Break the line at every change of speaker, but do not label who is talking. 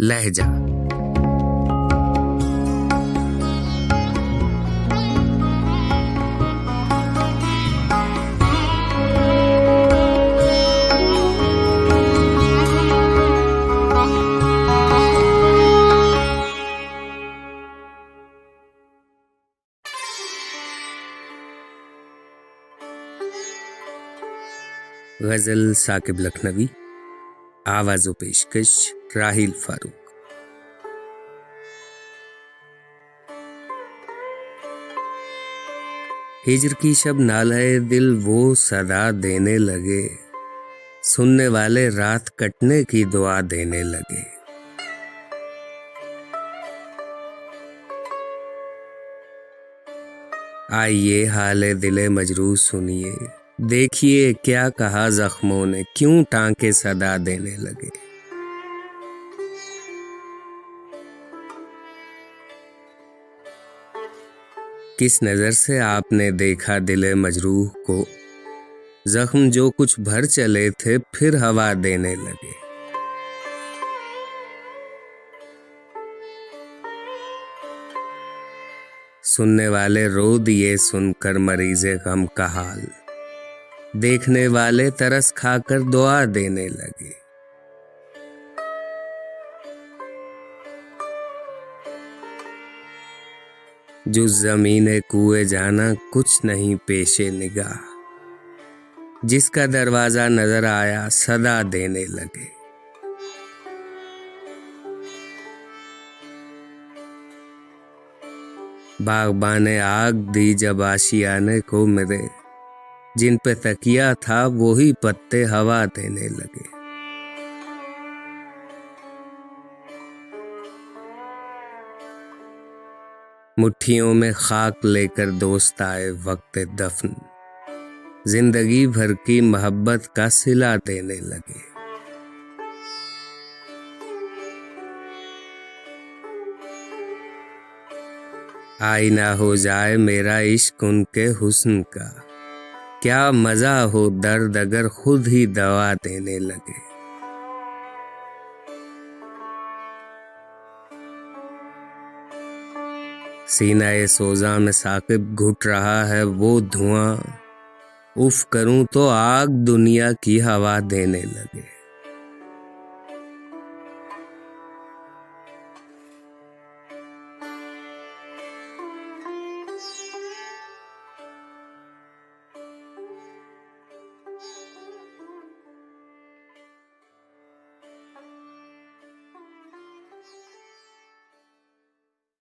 لہجہ۔ غزل ثاقب لکھنوی۔ آواز و پیشکش راہیل فاروق۔ ہجر کی شب نالے دل وہ صدا دینے لگے۔ سننے والے رات کٹنے کی دعا دینے لگے۔ آئیے حال دل مجروح سنیے۔ دیکھیے کیا کہا زخموں نے، کیوں ٹانکے صدا دینے لگے؟ کس نظر سے آپ نے دیکھا دل مجروح کو؟ زخم جو کچھ بھر چلے تھے پھر ہوا دینے لگے۔ سننے والے رو دیے سن کر مریض غم کا حال۔ دیکھنے والے ترس کھا کر دعا دینے لگے۔ جو زمین کوئے جانا کچھ نہیں پیش نگاہ۔ جس کا دروازہ نظر آیا صدا دینے لگے۔ باغبان آگ دی جب آشیانے کو میرے جن پہ تکیا تھا وہی پتے ہوا دینے لگے۔ مٹھیوں میں خاک لے کر دوست آئے وقت دفن۔ زندگی بھر کی محبت کا سلا دینے لگے۔ آئینہ ہو جائے میرا عشق ان کے حسن کا۔ کیا مزہ ہو درد اگر خود ہی دوا دینے لگے؟ سینہ سوزا میں ثاقب گھٹ رہا ہے وہ دھواں۔ اف کروں تو آگ دنیا کی ہوا دینے لگے۔